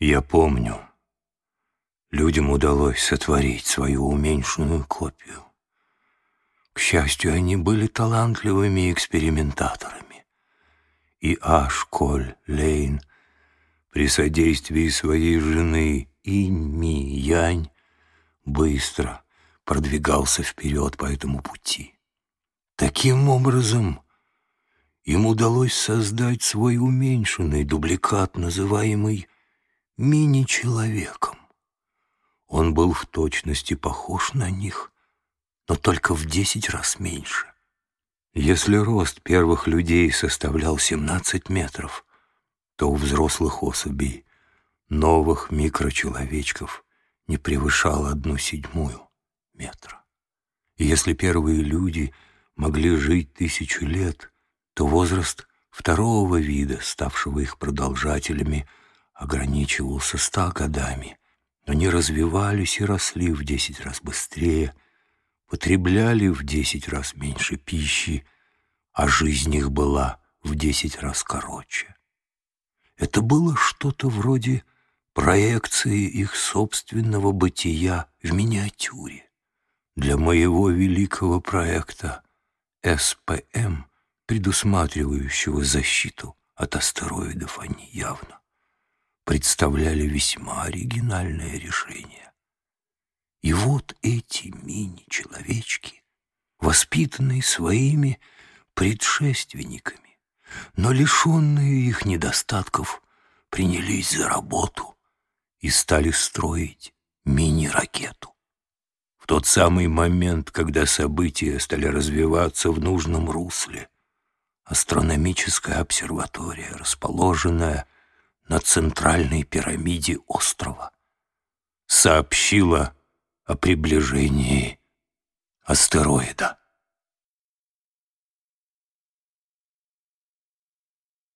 Я помню, людям удалось сотворить свою уменьшенную копию. К счастью, они были талантливыми экспериментаторами. И Аш Коль Лейн при содействии своей жены Инь Янь быстро продвигался вперед по этому пути. Таким образом, им удалось создать свой уменьшенный дубликат, называемый мини-человеком. Он был в точности похож на них, но только в десять раз меньше. Если рост первых людей составлял 17 метров, то у взрослых особей, новых микрочеловечков, не превышал одну седьмую метра. Если первые люди могли жить тысячу лет, то возраст второго вида, ставшего их продолжателями, ограничивался ста годами. Они развивались и росли в десять раз быстрее, потребляли в десять раз меньше пищи, а жизнь их была в десять раз короче. Это было что-то вроде проекции их собственного бытия в миниатюре. Для моего великого проекта СПМ, предусматривающего защиту от астероидов, они явно представляли весьма оригинальное решение. И вот эти мини-человечки, воспитанные своими предшественниками, но лишенные их недостатков, принялись за работу и стали строить мини-ракету. В тот самый момент, когда события стали развиваться в нужном русле, астрономическая обсерватория, расположенная на центральной пирамиде острова, сообщила о приближении астероида.